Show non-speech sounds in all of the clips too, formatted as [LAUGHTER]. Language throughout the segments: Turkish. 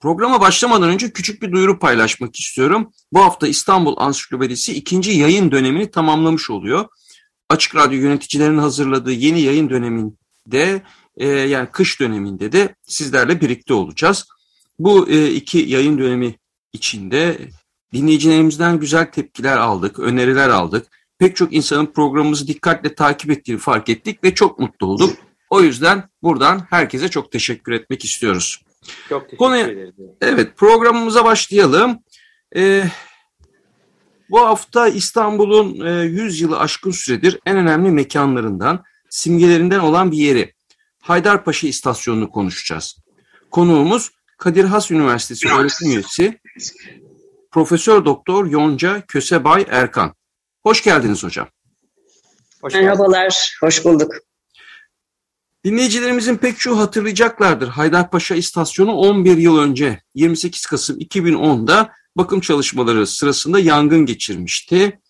Programa başlamadan önce küçük bir duyuru paylaşmak istiyorum. Bu hafta İstanbul Ansiklopedisi ikinci yayın dönemini tamamlamış oluyor. Açık Radyo yöneticilerinin hazırladığı yeni yayın döneminde e, yani kış döneminde de sizlerle birlikte olacağız. Bu e, iki yayın dönemi içinde dinleyicilerimizden güzel tepkiler aldık, öneriler aldık. Pek çok insanın programımızı dikkatle takip ettiğini fark ettik ve çok mutlu olduk. O yüzden buradan herkese çok teşekkür etmek istiyoruz. Çok teşekkür Konuya, ederiz. Evet programımıza başlayalım. Ee, bu hafta İstanbul'un e, 100 yılı aşkın süredir en önemli mekanlarından, simgelerinden olan bir yeri. Haydarpaşa İstasyonu'nu konuşacağız. Konuğumuz Kadir Has Üniversitesi öğretim üyesi Profesör Doktor Yonca Kösebay Erkan. Hoş geldiniz hocam. Hoş Merhabalar, hoş bulduk. Dinleyicilerimizin pek çoğu hatırlayacaklardır. Haydarpaşa İstasyonu 11 yıl önce 28 Kasım 2010'da bakım çalışmaları sırasında yangın geçirmişti.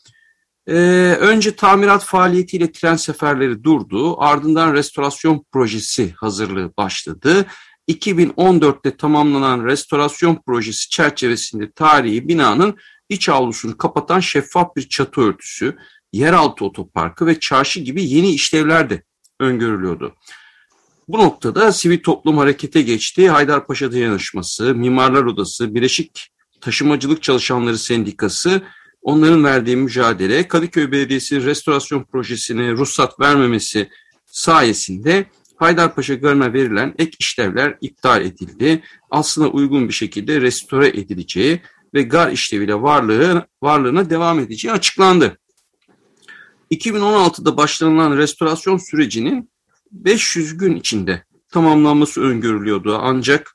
Ee, önce tamirat faaliyetiyle tren seferleri durdu. Ardından restorasyon projesi hazırlığı başladı. 2014'te tamamlanan restorasyon projesi çerçevesinde tarihi binanın iç avlusunu kapatan şeffaf bir çatı örtüsü, yeraltı otoparkı ve çarşı gibi yeni işlevler de öngörülüyordu. Bu noktada sivil toplum harekete geçti. Haydarpaşa Dayanışması, Mimarlar Odası, Bileşik Taşımacılık Çalışanları Sendikası onların verdiği mücadele Kadıköy Belediyesi restorasyon projesine ruhsat vermemesi sayesinde Haydarpaşa Garı'na verilen ek işlevler iptal edildi. Aslında uygun bir şekilde restore edileceği ve gar işleviyle varlığı, varlığına devam edeceği açıklandı. 2016'da başlanılan restorasyon sürecinin 500 gün içinde tamamlanması öngörülüyordu. Ancak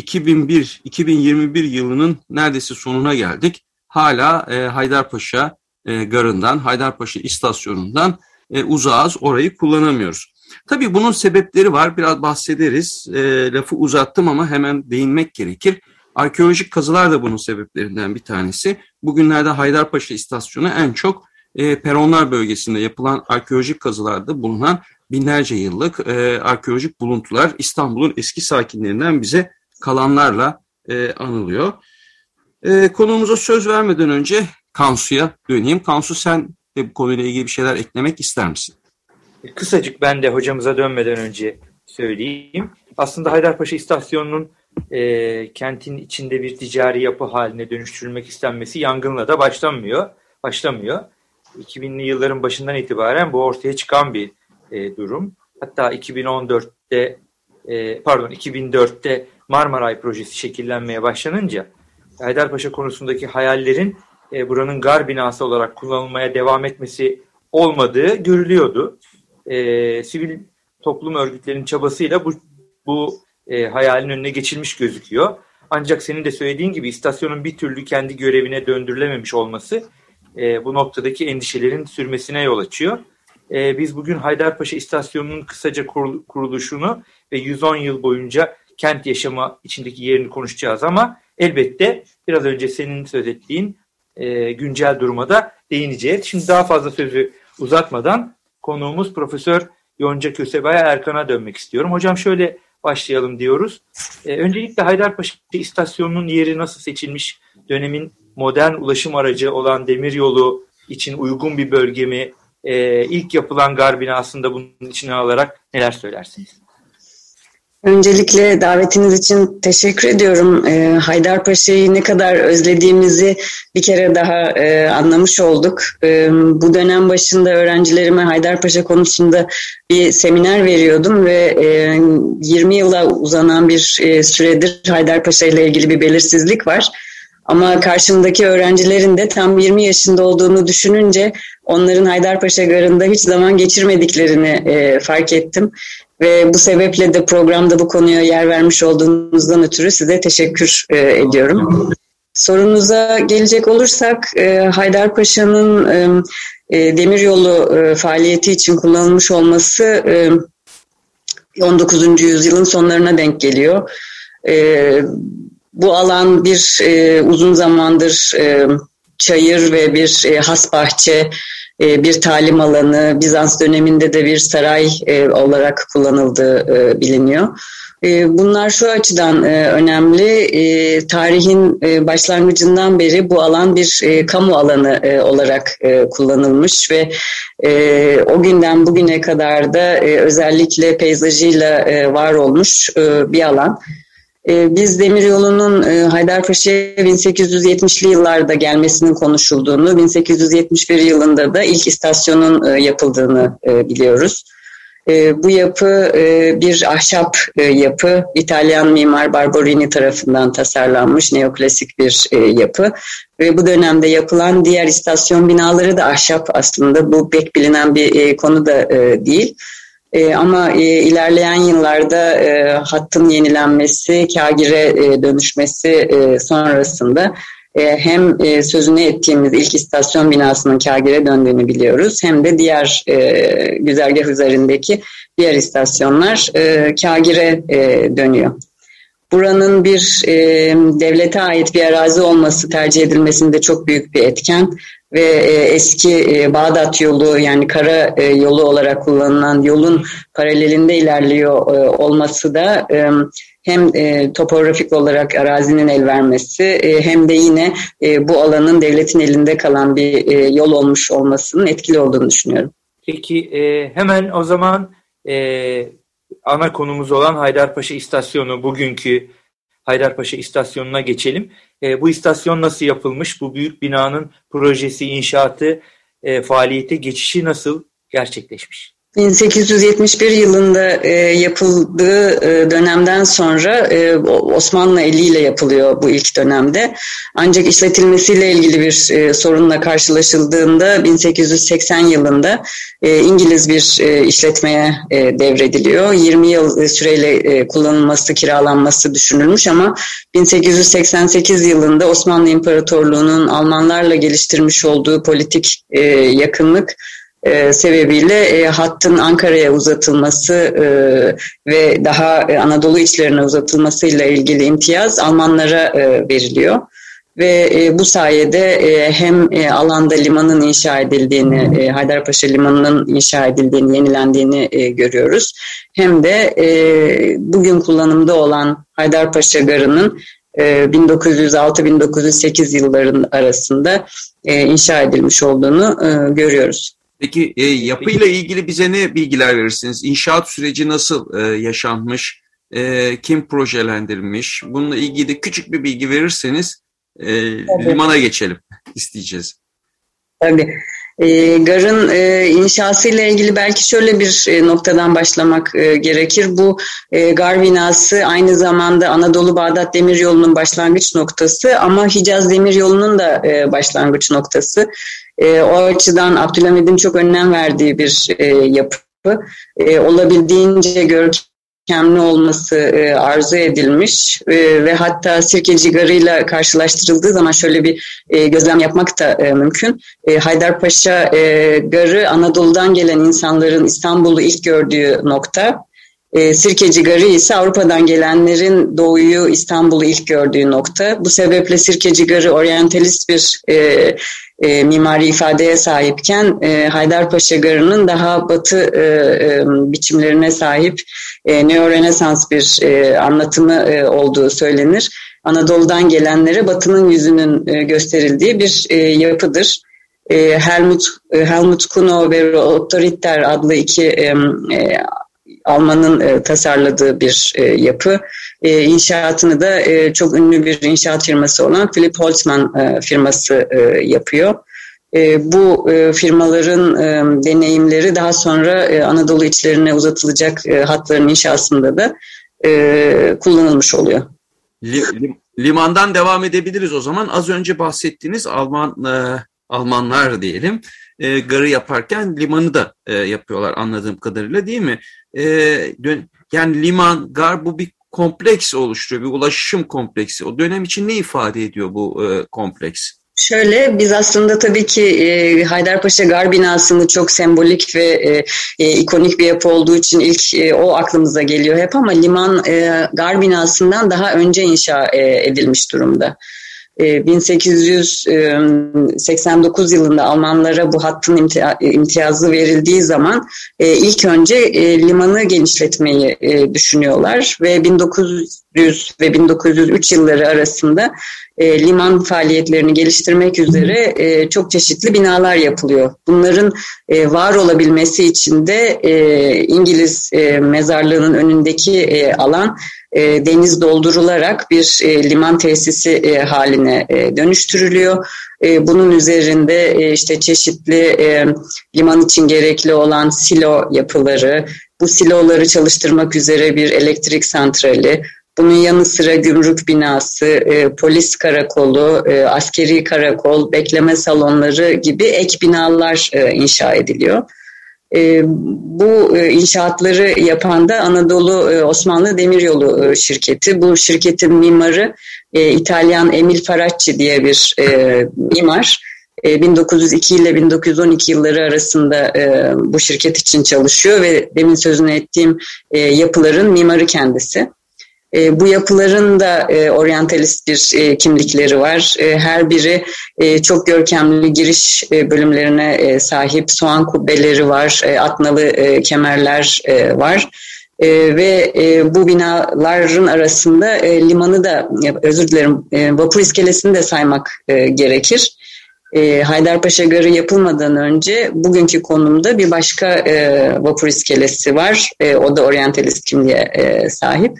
2001-2021 yılının neredeyse sonuna geldik. Hala e, Haydarpaşa e, garından, Haydarpaşa istasyonundan e, uzağız, orayı kullanamıyoruz. Tabii bunun sebepleri var, biraz bahsederiz. E, lafı uzattım ama hemen değinmek gerekir. Arkeolojik kazılar da bunun sebeplerinden bir tanesi. Bugünlerde Haydarpaşa istasyonu en çok e, Peronlar bölgesinde yapılan arkeolojik kazılarda bulunan binlerce yıllık e, arkeolojik buluntular İstanbul'un eski sakinlerinden bize kalanlarla e, anılıyor. E, konuğumuza söz vermeden önce Kansu'ya döneyim. Kansu sen de bu konuyla ilgili bir şeyler eklemek ister misin? Kısacık ben de hocamıza dönmeden önce söyleyeyim. Aslında Haydarpaşa İstasyonu'nun e, kentin içinde bir ticari yapı haline dönüştürülmek istenmesi yangınla da başlamıyor. Başlamıyor. 2000'li yılların başından itibaren bu ortaya çıkan bir e, durum. Hatta 2014'te e, pardon 2004'te Marmaray projesi şekillenmeye başlanınca Haydarpaşa konusundaki hayallerin e, buranın gar binası olarak kullanılmaya devam etmesi olmadığı görülüyordu. E, sivil toplum örgütlerinin çabasıyla bu, bu e, hayalin önüne geçilmiş gözüküyor. Ancak senin de söylediğin gibi istasyonun bir türlü kendi görevine döndürülememiş olması e, bu noktadaki endişelerin sürmesine yol açıyor. E, biz bugün Haydarpaşa İstasyonu'nun kısaca kuruluşunu ve 110 yıl boyunca kent yaşamı içindeki yerini konuşacağız ama elbette biraz önce senin söz ettiğin e, güncel duruma da değineceğiz. Şimdi daha fazla sözü uzatmadan konuğumuz Profesör Yonca Kösebay Erkan'a dönmek istiyorum. Hocam şöyle başlayalım diyoruz. E, öncelikle Haydarpaşa İstasyonu'nun yeri nasıl seçilmiş? Dönemin modern ulaşım aracı olan demiryolu için uygun bir bölge mi? E, ilk yapılan gar binasında bunun içine alarak neler söylersiniz? Öncelikle davetiniz için teşekkür ediyorum. E, Haydarpaşa'yı ne kadar özlediğimizi bir kere daha e, anlamış olduk. E, bu dönem başında öğrencilerime Haydarpaşa konusunda bir seminer veriyordum ve e, 20 yıla uzanan bir e, süredir Haydarpaşa ile ilgili bir belirsizlik var. Ama karşımdaki öğrencilerin de tam 20 yaşında olduğunu düşününce onların Haydarpaşa Garı'nda hiç zaman geçirmediklerini e, fark ettim. Ve bu sebeple de programda bu konuya yer vermiş olduğunuzdan ötürü size teşekkür e, ediyorum. Sorunuza gelecek olursak e, Haydarpaşa'nın e, e, demiryolu e, faaliyeti için kullanılmış olması e, 19. yüzyılın sonlarına denk geliyor. E, bu alan bir e, uzun zamandır e, çayır ve bir e, has bahçe, e, bir talim alanı, Bizans döneminde de bir saray e, olarak kullanıldığı e, biliniyor. E, bunlar şu açıdan e, önemli, e, tarihin e, başlangıcından beri bu alan bir e, kamu alanı e, olarak e, kullanılmış ve e, o günden bugüne kadar da e, özellikle peyzajıyla e, var olmuş e, bir alan. Ee, biz demiryolunun e, Haydarpaşa'ya 1870'li yıllarda gelmesinin konuşulduğunu, 1871 yılında da ilk istasyonun e, yapıldığını e, biliyoruz. Bu yapı bir ahşap yapı, İtalyan mimar Barberini tarafından tasarlanmış neoklasik bir yapı. Ve bu dönemde yapılan diğer istasyon binaları da ahşap aslında. Bu pek bilinen bir konu da değil. E, ama e, ilerleyen yıllarda e, hattın yenilenmesi, kagire e, dönüşmesi e, sonrasında e, hem e, sözünü ettiğimiz ilk istasyon binasının kagire döndüğünü biliyoruz hem de diğer e, güzergah üzerindeki diğer istasyonlar e, kagire e, dönüyor. Buranın bir e, devlete ait bir arazi olması tercih edilmesinde çok büyük bir etken ve e, eski e, Bağdat yolu yani kara e, yolu olarak kullanılan yolun paralelinde ilerliyor olması da hem topografik olarak arazinin el vermesi hem de yine bu alanın devletin elinde kalan bir yol olmuş olmasının etkili olduğunu düşünüyorum. Peki hemen o zaman ana konumuz olan Haydarpaşa İstasyonu bugünkü Haydarpaşa İstasyonu'na geçelim. E, bu istasyon nasıl yapılmış? Bu büyük binanın projesi, inşaatı, e, faaliyete geçişi nasıl gerçekleşmiş? 1871 yılında e, yapıldığı e, dönemden sonra e, Osmanlı eliyle yapılıyor bu ilk dönemde. Ancak işletilmesiyle ilgili bir e, sorunla karşılaşıldığında 1880 yılında e, İngiliz bir e, işletmeye e, devrediliyor. 20 yıl süreyle e, kullanılması, kiralanması düşünülmüş ama 1888 yılında Osmanlı İmparatorluğu'nun Almanlarla geliştirmiş olduğu politik e, yakınlık e, sebebiyle e, hattın Ankara'ya uzatılması e, ve daha e, Anadolu içlerine uzatılmasıyla ilgili imtiyaz Almanlara e, veriliyor. Ve e, bu sayede e, hem e, alanda limanın inşa edildiğini, e, Haydarpaşa Limanı'nın inşa edildiğini, yenilendiğini e, görüyoruz. Hem de e, bugün kullanımda olan Haydarpaşa Garı'nın 1906-1908 e, yılların arasında e, inşa edilmiş olduğunu e, görüyoruz. Peki e, yapıyla ilgili bize ne bilgiler verirsiniz? İnşaat süreci nasıl e, yaşanmış? E, kim projelendirmiş? Bununla ilgili de küçük bir bilgi verirseniz e, limana geçelim [LAUGHS] isteyeceğiz. Tabii. E, garın e, inşası ile ilgili belki şöyle bir e, noktadan başlamak e, gerekir. Bu e, gar binası aynı zamanda Anadolu Bağdat Demiryolu'nun başlangıç noktası ama Hicaz Demiryolu'nun da e, başlangıç noktası. E, o açıdan Abdülhamid'in çok önem verdiği bir e, yapı. E, olabildiğince görkemli olması e, arzu edilmiş e, ve hatta Sirkeci Garı'yla karşılaştırıldığı zaman şöyle bir e, gözlem yapmak da e, mümkün. E, Haydarpaşa e, Garı Anadolu'dan gelen insanların İstanbul'u ilk gördüğü nokta. E, Sirkeci Garı ise Avrupa'dan gelenlerin doğuyu İstanbul'u ilk gördüğü nokta. Bu sebeple Sirkeci Garı oryantalist bir e, e, mimari ifadeye sahipken e, Haydarpaşa Garı'nın daha batı e, e, biçimlerine sahip e, neo-rönesans bir e, anlatımı e, olduğu söylenir. Anadolu'dan gelenlere batının yüzünün e, gösterildiği bir e, yapıdır. E, Helmut, e, Helmut Kuno ve Otto Ritter adlı iki e, Alman'ın e, tasarladığı bir e, yapı. E, inşaatını da e, çok ünlü bir inşaat firması olan Philip Holtzman e, firması e, yapıyor. E, bu e, firmaların e, deneyimleri daha sonra e, Anadolu içlerine uzatılacak e, hatların inşasında da e, kullanılmış oluyor. Limandan devam edebiliriz o zaman. Az önce bahsettiğiniz Alman e, Almanlar diyelim e, garı yaparken limanı da e, yapıyorlar anladığım kadarıyla değil mi? E, yani liman, gar bu bir kompleks oluşturuyor, bir ulaşım kompleksi. O dönem için ne ifade ediyor bu e, kompleks? Şöyle biz aslında tabii ki e, Haydarpaşa Gar binasını çok sembolik ve e, e, ikonik bir yapı olduğu için ilk e, o aklımıza geliyor hep ama liman e, Gar binasından daha önce inşa e, edilmiş durumda. 1889 e, yılında Almanlara bu hattın imtiyazı verildiği zaman e, ilk önce e, limanı genişletmeyi düşünüyorlar ve 1900 ve 1903 yılları arasında liman faaliyetlerini geliştirmek üzere çok çeşitli binalar yapılıyor. Bunların var olabilmesi için de İngiliz mezarlığının önündeki alan e, deniz doldurularak bir e, liman tesisi e, haline e, dönüştürülüyor. E, bunun üzerinde e, işte çeşitli e, liman için gerekli olan silo yapıları, bu siloları çalıştırmak üzere bir elektrik santrali, bunun yanı sıra gümrük binası, e, polis karakolu, e, askeri karakol, bekleme salonları gibi ek binalar e, inşa ediliyor. E, bu e, inşaatları yapan da Anadolu e, Osmanlı Demiryolu e, şirketi. Bu şirketin mimarı İtalyan Emil Faracci diye bir mimar. 1902 ile 1912 yılları arasında bu şirket için çalışıyor ve demin sözünü ettiğim yapıların mimarı kendisi. E, bu yapıların da e, oryantalist bir e, kimlikleri var. E, her biri e, çok görkemli giriş e, bölümlerine e, sahip soğan kubbeleri var, e, atnalı e, kemerler e, var. E, ve e, bu binaların arasında e, limanı da, özür dilerim, e, vapur iskelesini de saymak e, gerekir. E, Haydarpaşa Garı yapılmadan önce bugünkü konumda bir başka e, vapur iskelesi var. E, o da oryantalist kimliğe e, sahip.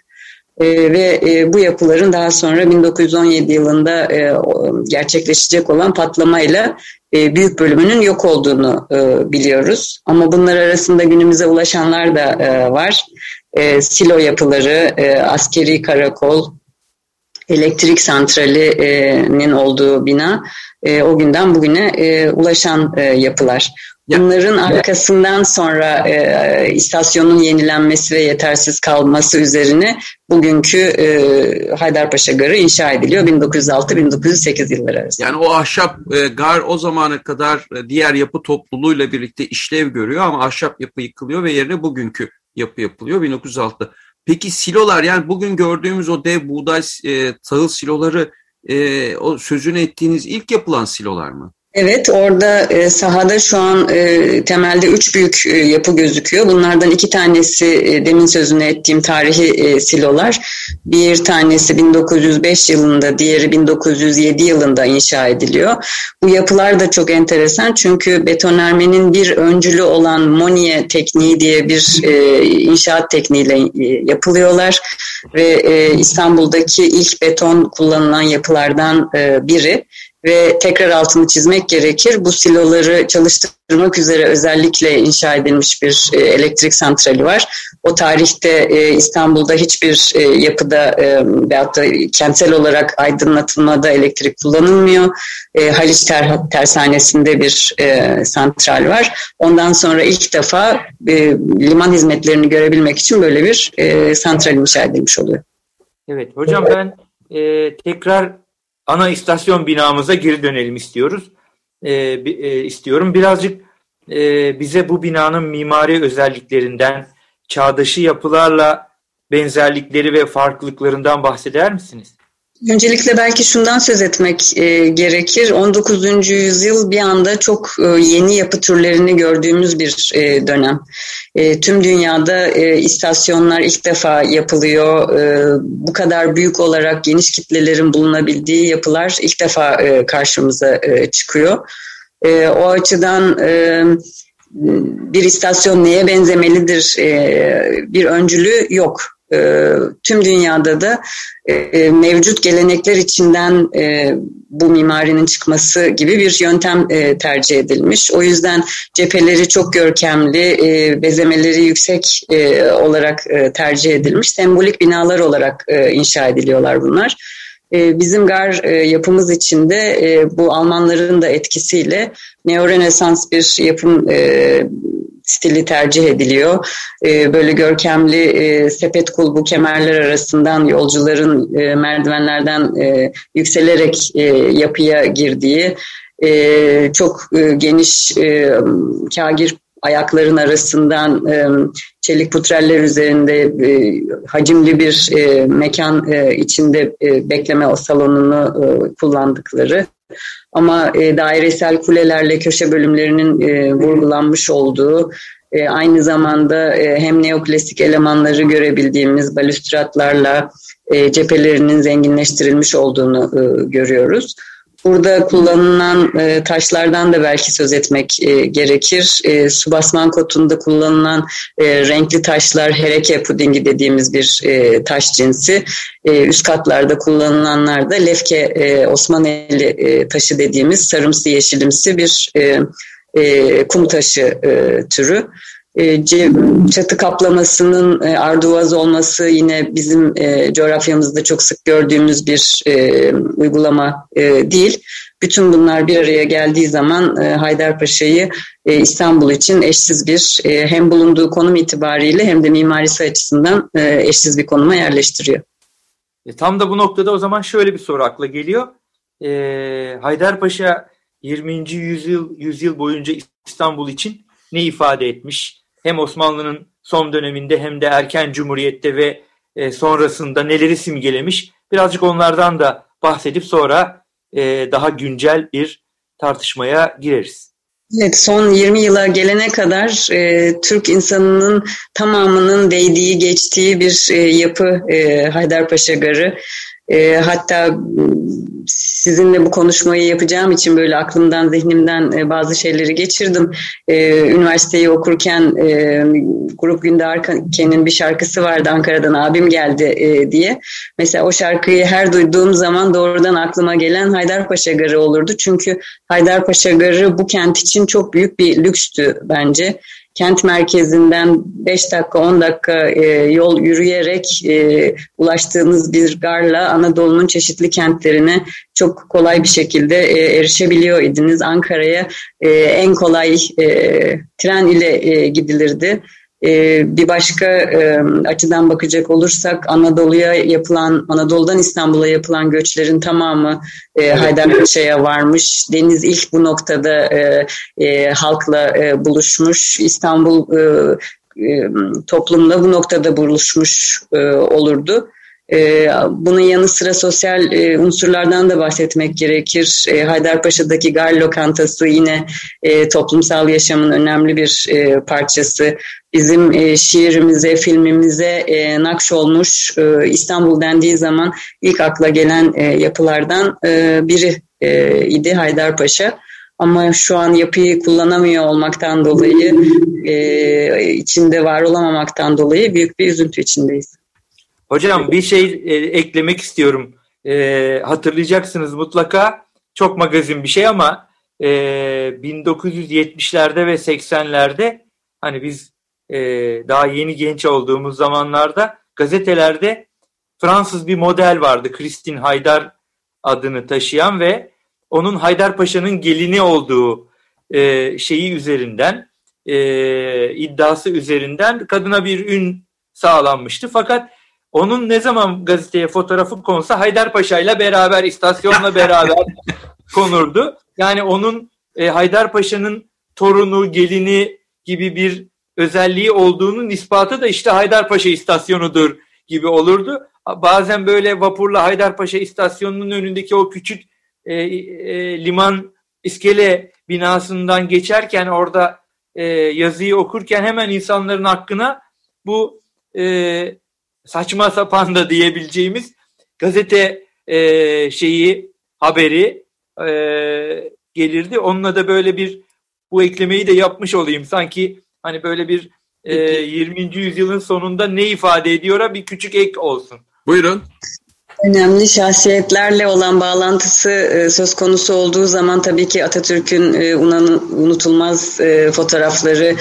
E, ve e, bu yapıların daha sonra 1917 yılında e, gerçekleşecek olan patlamayla e, büyük bölümünün yok olduğunu biliyoruz. Ama bunlar arasında günümüze ulaşanlar da var. Silo yapıları, askeri karakol, elektrik santralinin olduğu bina o günden bugüne ulaşan yapılar. Bunların arkasından sonra e, istasyonun yenilenmesi ve yetersiz kalması üzerine bugünkü e, Haydarpaşa Garı inşa ediliyor 1906-1908 yılları arasında. Yani o ahşap e, gar o zamana kadar e, diğer yapı topluluğuyla birlikte işlev görüyor ama ahşap yapı yıkılıyor ve yerine bugünkü yapı yapılıyor 1906. Peki silolar yani bugün gördüğümüz o dev buğday e, tahıl siloları e, o sözünü ettiğiniz ilk yapılan silolar mı? Evet orada e, sahada şu an e, temelde üç büyük e, yapı gözüküyor. Bunlardan iki tanesi e, demin sözünü ettiğim tarihi e, silolar. Bir tanesi 1905 yılında, diğeri 1907 yılında inşa ediliyor. Bu yapılar da çok enteresan çünkü betonarmenin bir öncülü olan Moniye tekniği diye bir e, inşaat tekniğiyle e, yapılıyorlar. Ve e, İstanbul'daki ilk beton kullanılan yapılardan e, biri ve tekrar altını çizmek gerekir. Bu siloları çalıştırmak üzere özellikle inşa edilmiş bir e, elektrik santrali var. O tarihte e, İstanbul'da hiçbir e, yapıda veyahut da kentsel olarak aydınlatılmada elektrik kullanılmıyor. Haliç ter, Tersanesi'nde bir santral var. Ondan sonra ilk defa liman hizmetlerini görebilmek için böyle bir santral inşa edilmiş oluyor. Evet hocam ben e, tekrar ana istasyon binamıza geri dönelim istiyoruz. E, e, istiyorum. Birazcık e, bize bu binanın mimari özelliklerinden, çağdaşı yapılarla benzerlikleri ve farklılıklarından bahseder misiniz? Öncelikle belki şundan söz etmek e, gerekir. 19. yüzyıl bir anda çok e, yeni yapı türlerini gördüğümüz bir e, dönem. E, tüm dünyada e, istasyonlar ilk defa yapılıyor. E, bu kadar büyük olarak geniş kitlelerin bulunabildiği yapılar ilk defa e, karşımıza e, çıkıyor. E, o açıdan... E, bir istasyon neye benzemelidir e, bir öncülü yok. E, tüm dünyada da e, mevcut gelenekler içinden e, bu mimarinin çıkması gibi bir yöntem e, tercih edilmiş. O yüzden cepheleri çok görkemli, e, bezemeleri yüksek e, olarak e, tercih edilmiş. Sembolik binalar olarak e, inşa ediliyorlar bunlar. E, bizim gar e, yapımız içinde e, bu Almanların da etkisiyle neo-rönesans bir yapım stili tercih ediliyor. Böyle görkemli sepet kulbu kemerler arasından yolcuların merdivenlerden yükselerek yapıya girdiği çok geniş kagir ayakların arasından e, çelik putreller üzerinde e, hacimli bir e, mekan e, içinde e, bekleme salonunu e, kullandıkları ama e, dairesel kulelerle köşe bölümlerinin e, vurgulanmış olduğu e, aynı zamanda e, hem neoklasik elemanları görebildiğimiz balüstratlarla e, cephelerinin zenginleştirilmiş olduğunu e, görüyoruz. Burada kullanılan e, taşlardan da belki söz etmek e, gerekir. E, su kotunda kullanılan e, renkli taşlar hereke pudingi dediğimiz bir e, taş cinsi. E, üst katlarda kullanılanlar da lefke e, Osmaneli e, taşı dediğimiz sarımsı yeşilimsi bir e, e, kum taşı e, türü. E, çatı kaplamasının e, arduvaz olması yine bizim e, coğrafyamızda çok sık gördüğümüz bir uygulama değil. Bütün bunlar bir araya geldiği zaman Haydarpaşa'yı İstanbul için eşsiz bir hem bulunduğu konum itibariyle hem de mimarisi açısından eşsiz bir konuma yerleştiriyor. Tam da bu noktada o zaman şöyle bir soru akla geliyor. Haydarpaşa 20. yüzyıl yüzyıl boyunca İstanbul için ne ifade etmiş? Hem Osmanlı'nın son döneminde hem de erken cumhuriyette ve e, sonrasında neleri simgelemiş birazcık onlardan da bahsedip sonra e, daha güncel bir tartışmaya gireriz. Evet, son 20 yıla gelene kadar e, Türk insanının tamamının değdiği, geçtiği bir e, yapı e, Haydarpaşa Garı. E, hatta sizinle bu konuşmayı yapacağım için böyle aklımdan, zihnimden e, bazı şeyleri geçirdim. E, üniversiteyi okurken e, Grup Günde Arken'in bir şarkısı vardı Ankara'dan abim geldi e, diye. Mesela o şarkıyı her duyduğum zaman doğrudan aklıma gelen Haydarpaşa Garı olurdu. Çünkü Haydarpaşa Garı bu kent için çok büyük bir lükstü bence kent merkezinden 5 dakika 10 dakika e, yol yürüyerek e, ulaştığınız bir garla Anadolu'nun çeşitli kentlerine çok kolay bir şekilde e, erişebiliyor idiniz. Ankara'ya e, en kolay e, tren ile e, gidilirdi. Ee, bir başka e, açıdan bakacak olursak Anadolu'ya yapılan, Anadolu'dan İstanbul'a yapılan göçlerin tamamı e, Haydarpaşa'ya varmış. Deniz ilk bu noktada e, halkla buluşmuş. İstanbul toplumla bu noktada buluşmuş olurdu. Bunun yanı sıra sosyal unsurlardan da bahsetmek gerekir. Haydarpaşa'daki gar lokantası yine toplumsal yaşamın önemli bir parçası bizim e, şiirimize, filmimize e, nakş olmuş e, İstanbul dendiği zaman ilk akla gelen e, yapılardan e, biri e, idi Haydarpaşa. Ama şu an yapıyı kullanamıyor olmaktan dolayı, e, içinde var olamamaktan dolayı büyük bir üzüntü içindeyiz. Hocam bir şey e, eklemek istiyorum. E, hatırlayacaksınız mutlaka çok magazin bir şey ama e, 1970'lerde ve 80'lerde hani biz e, daha yeni genç olduğumuz zamanlarda gazetelerde Fransız bir model vardı. Christine Haydar adını taşıyan ve onun Haydar Paşa'nın gelini olduğu e, şeyi üzerinden e, iddiası üzerinden kadına bir ün sağlanmıştı. Fakat onun ne zaman gazeteye fotoğrafı konsa Haydar Paşa ile beraber istasyonla [LAUGHS] beraber konurdu. Yani onun e, Haydar Paşa'nın torunu, gelini gibi bir özelliği olduğunun ispatı da işte Haydarpaşa istasyonudur gibi olurdu. Bazen böyle vapurla Haydarpaşa istasyonunun önündeki o küçük e, e, liman iskele binasından geçerken orada e, yazıyı okurken hemen insanların hakkına bu e, saçma sapan da diyebileceğimiz gazete e, şeyi haberi e, gelirdi. Onunla da böyle bir bu eklemeyi de yapmış olayım. Sanki hani böyle bir e, 20. yüzyılın sonunda ne ifade ediyor bir küçük ek olsun. Buyurun. Önemli şahsiyetlerle olan bağlantısı e, söz konusu olduğu zaman tabii ki Atatürk'ün e, unutulmaz e, fotoğrafları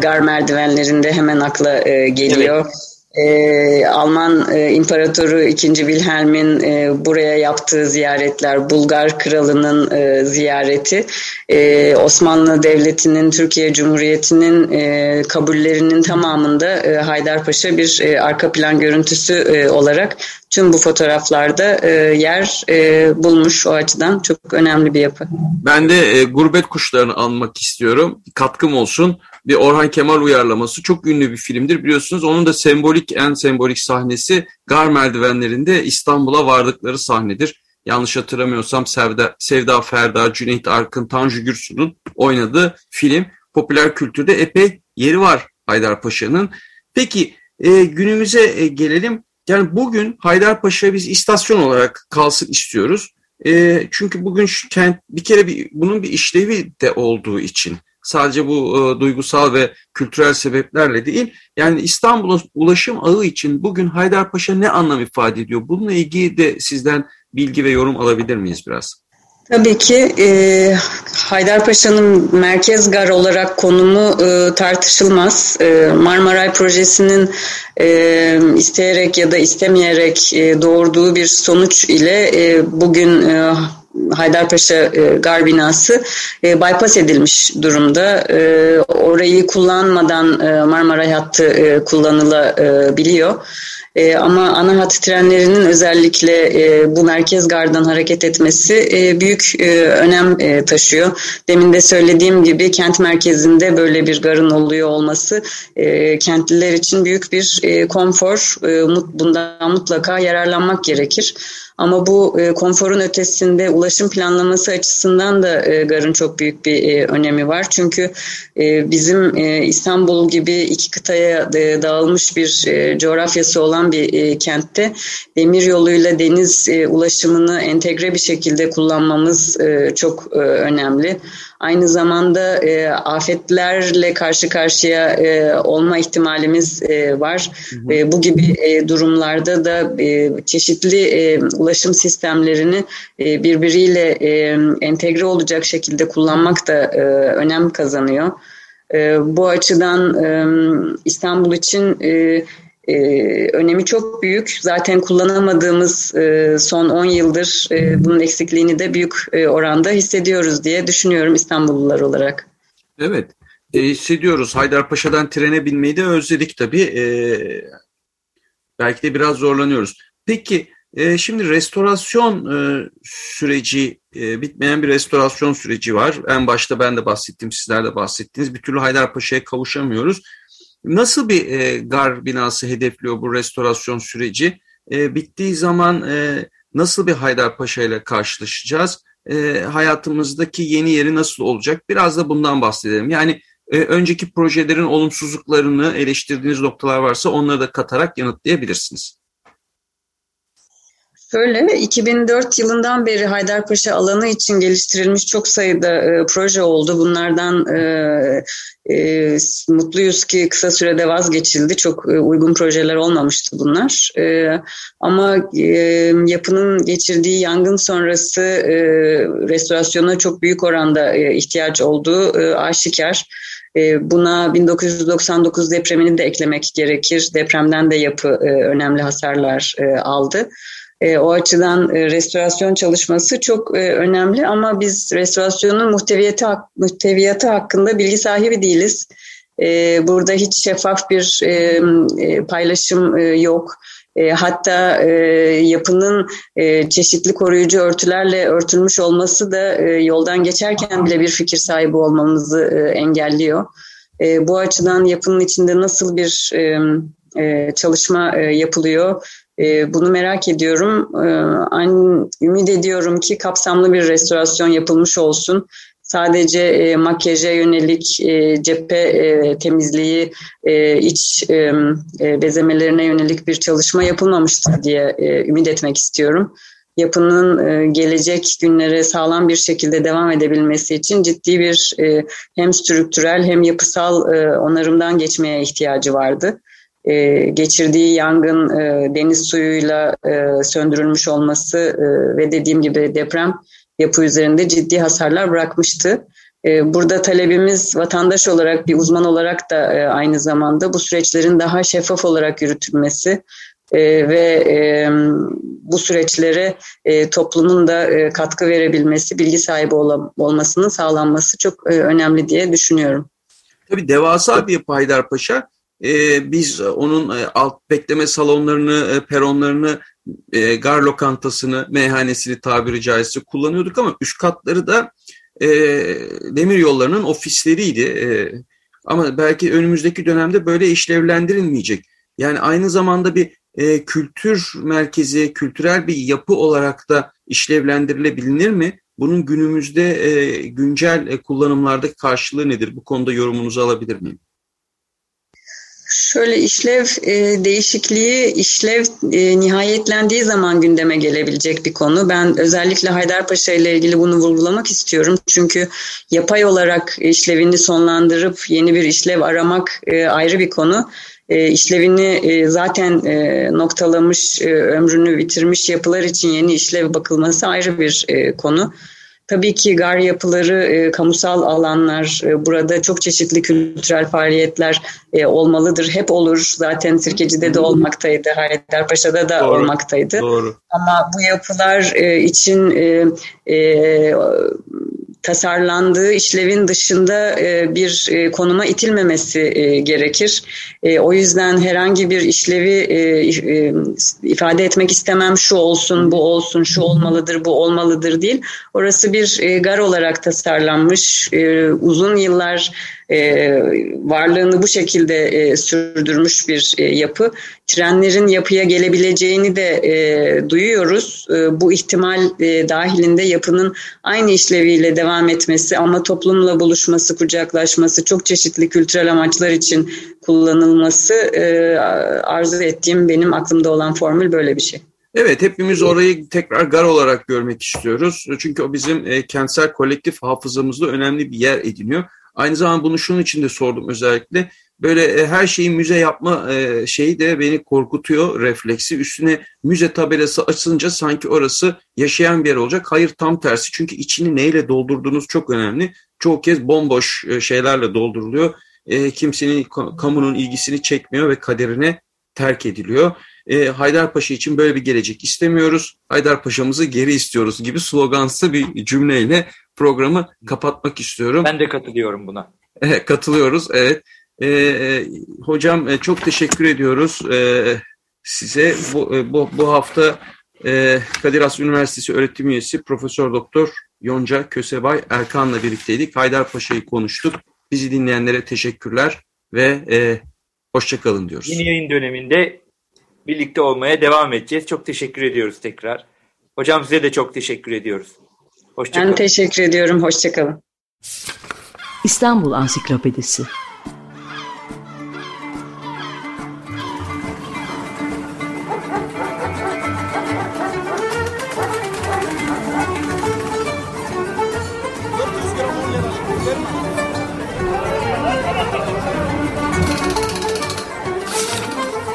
gar merdivenlerinde hemen akla geliyor. Evet. Ee, Alman e, İmparatoru 2. Wilhelm'in e, buraya yaptığı ziyaretler, Bulgar Kralı'nın e, ziyareti, e, Osmanlı Devleti'nin, Türkiye Cumhuriyeti'nin e, kabullerinin tamamında e, Haydarpaşa bir e, arka plan görüntüsü e, olarak tüm bu fotoğraflarda e, yer e, bulmuş o açıdan çok önemli bir yapı. Ben de e, gurbet kuşlarını anmak istiyorum. Katkım olsun bir Orhan Kemal uyarlaması. Çok ünlü bir filmdir biliyorsunuz. Onun da sembolik en sembolik sahnesi gar merdivenlerinde İstanbul'a vardıkları sahnedir. Yanlış hatırlamıyorsam Sevda, Sevda Ferda, Cüneyt Arkın, Tanju Gürsu'nun oynadığı film. Popüler kültürde epey yeri var Haydarpaşa'nın. Peki e, günümüze e, gelelim. Yani bugün Haydarpaşa biz istasyon olarak kalsın istiyoruz. E, çünkü bugün şu kent bir kere bir, bunun bir işlevi de olduğu için Sadece bu e, duygusal ve kültürel sebeplerle değil. Yani İstanbul'a ulaşım ağı için bugün Haydarpaşa ne anlam ifade ediyor? Bununla ilgili de sizden bilgi ve yorum alabilir miyiz biraz? Tabii ki e, Haydarpaşa'nın merkez gar olarak konumu e, tartışılmaz. E, Marmaray Projesi'nin e, isteyerek ya da istemeyerek e, doğurduğu bir sonuç ile e, bugün e, Haydarpaşa e, gar binası e, bypass edilmiş durumda. E, orayı kullanmadan e, Marmara hattı e, kullanılabiliyor. E, ama ana hat trenlerinin özellikle e, bu merkez gardan hareket etmesi e, büyük e, önem e, taşıyor. Demin de söylediğim gibi kent merkezinde böyle bir garın oluyor olması e, kentliler için büyük bir e, konfor. E, bundan mutlaka yararlanmak gerekir. Ama bu e, konforun ötesinde ulaşım planlaması açısından da e, GAR'ın çok büyük bir e, önemi var. Çünkü e, bizim e, İstanbul gibi iki kıtaya e, dağılmış bir e, coğrafyası olan bir e, kentte demir yoluyla deniz e, ulaşımını entegre bir şekilde kullanmamız e, çok e, önemli. Aynı zamanda e, afetlerle karşı karşıya e, olma ihtimalimiz e, var. Hı hı. E, bu gibi e, durumlarda da e, çeşitli e, ulaşım sistemlerini e, birbiriyle e, entegre olacak şekilde kullanmak da e, önem kazanıyor. E, bu açıdan e, İstanbul için e, e, önemi çok büyük. Zaten kullanamadığımız e, son 10 yıldır e, bunun eksikliğini de büyük e, oranda hissediyoruz diye düşünüyorum İstanbullular olarak. Evet, hissediyoruz. Haydarpaşa'dan trene binmeyi de özledik tabii. Belki de biraz zorlanıyoruz. Peki, şimdi restorasyon süreci, bitmeyen bir restorasyon süreci var. En başta ben de bahsettim, sizler de bahsettiniz. Bir türlü Haydarpaşa'ya kavuşamıyoruz. Nasıl bir e, gar binası hedefliyor bu restorasyon süreci? E, bittiği zaman e, nasıl bir Haydarpaşa ile karşılaşacağız? E, hayatımızdaki yeni yeri nasıl olacak? Biraz da bundan bahsedelim. Yani e, önceki projelerin olumsuzluklarını eleştirdiğiniz noktalar varsa onları da katarak yanıtlayabilirsiniz. Şöyle 2004 yılından beri Haydarpaşa alanı için geliştirilmiş çok sayıda e, proje oldu. Bunlardan e, e, mutluyuz ki kısa sürede vazgeçildi. Çok e, uygun projeler olmamıştı bunlar. E, ama e, yapının geçirdiği yangın sonrası e, restorasyona çok büyük oranda e, ihtiyaç olduğu e, aşikar. E, buna 1999 depremini de eklemek gerekir. Depremden de yapı e, önemli hasarlar e, aldı. E, o açıdan e, restorasyon çalışması çok e, önemli ama biz restorasyonun muhteviyatı, muhteviyatı hakkında bilgi sahibi değiliz. E, burada hiç şeffaf bir e, e, paylaşım e, yok. E, hatta e, yapının e, çeşitli koruyucu örtülerle örtülmüş olması da e, yoldan geçerken bile bir fikir sahibi olmamızı e, engelliyor. E, bu açıdan yapının içinde nasıl bir e, e, çalışma e, yapılıyor bunu merak ediyorum. Ee, ümit ediyorum ki kapsamlı bir restorasyon yapılmış olsun. Sadece e, makyaja yönelik e, cephe e, temizliği, e, iç e, e, bezemelerine yönelik bir çalışma yapılmamıştır diye e, ümit etmek istiyorum. yapının e, gelecek günlere sağlam bir şekilde devam edebilmesi için ciddi bir e, hem strüktürel hem yapısal e, onarımdan geçmeye ihtiyacı vardı. E, geçirdiği yangın e, deniz suyuyla e, söndürülmüş olması e, ve dediğim gibi deprem yapı üzerinde ciddi hasarlar bırakmıştı. E, burada talebimiz vatandaş olarak bir uzman olarak da e, aynı zamanda bu süreçlerin daha şeffaf olarak yürütülmesi e, ve bu süreçlere toplumun da katkı verebilmesi, bilgi sahibi olmasının sağlanması çok önemli diye düşünüyorum. Tabii devasa bir yapı Haydarpaşa. biz onun alt bekleme salonlarını, peronlarını, gar lokantasını, meyhanesini tabiri caizse kullanıyorduk ama üst katları da e, demir yollarının ofisleriydi. E, ama belki önümüzdeki dönemde böyle işlevlendirilmeyecek. Yani aynı zamanda bir e, kültür merkezi, kültürel bir yapı olarak da işlevlendirilebilir mi? Bunun günümüzde e, güncel e, kullanımlardaki karşılığı nedir? Bu konuda yorumunuzu alabilir miyim? Şöyle işlev e, değişikliği, işlev e, nihayetlendiği zaman gündeme gelebilecek bir konu. Ben özellikle Haydarpaşa ile ilgili bunu vurgulamak istiyorum. Çünkü yapay olarak işlevini sonlandırıp yeni bir işlev aramak e, ayrı bir konu. E, işlevini e, zaten e, noktalamış, e, ömrünü bitirmiş yapılar için yeni işlev bakılması ayrı bir e, konu. Tabii ki gar yapıları, e, kamusal alanlar, e, burada çok çeşitli kültürel faaliyetler e, olmalıdır. Hep olur. Zaten Sirkeci'de de olmaktaydı, Haydarpaşa'da da Doğru. olmaktaydı. Doğru. Ama bu yapılar e, için e, e, tasarlandığı işlevin dışında e, bir e, konuma itilmemesi e, gerekir. O yüzden herhangi bir işlevi ifade etmek istemem şu olsun, bu olsun, şu olmalıdır, bu olmalıdır değil. Orası bir gar olarak tasarlanmış, uzun yıllar e, varlığını bu şekilde e, sürdürmüş bir e, yapı. Trenlerin yapıya gelebileceğini de e, duyuyoruz. E, bu ihtimal e, dahilinde yapının aynı işleviyle devam etmesi ama toplumla buluşması, kucaklaşması, çok çeşitli kültürel amaçlar için kullanılması e, arzu ettiğim benim aklımda olan formül böyle bir şey. Evet hepimiz orayı tekrar gar olarak görmek istiyoruz. Çünkü o bizim e, kentsel kolektif hafızamızda önemli bir yer ediniyor. Aynı zamanda bunu şunun için de sordum özellikle. Böyle e, her şeyi müze yapma e, şeyi de beni korkutuyor refleksi. Üstüne müze tabelası açınca sanki orası yaşayan bir yer olacak. Hayır tam tersi çünkü içini neyle doldurduğunuz çok önemli. Çoğu kez bomboş e, şeylerle dolduruluyor. Kimsenin kamunun ilgisini çekmiyor ve kaderine terk ediliyor. Haydarpaşa için böyle bir gelecek istemiyoruz. Haydarpaşa'mızı geri istiyoruz gibi slogansı bir cümleyle programı kapatmak istiyorum. Ben de katılıyorum buna. Katılıyoruz, evet. Ee, hocam e, çok teşekkür ediyoruz ee, size. Bu, e, bu, bu hafta e, Kadir Has Üniversitesi öğretim üyesi Profesör Doktor Yonca Kösebay Erkan'la birlikteydik. Haydarpaşa'yı konuştuk. Bizi dinleyenlere teşekkürler ve e, hoşçakalın diyoruz. Yeni yayın döneminde birlikte olmaya devam edeceğiz. Çok teşekkür ediyoruz tekrar. Hocam size de çok teşekkür ediyoruz. Hoşçakalın. Ben teşekkür ediyorum. Hoşçakalın. İstanbul Ansiklopedisi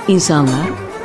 İnsanlar,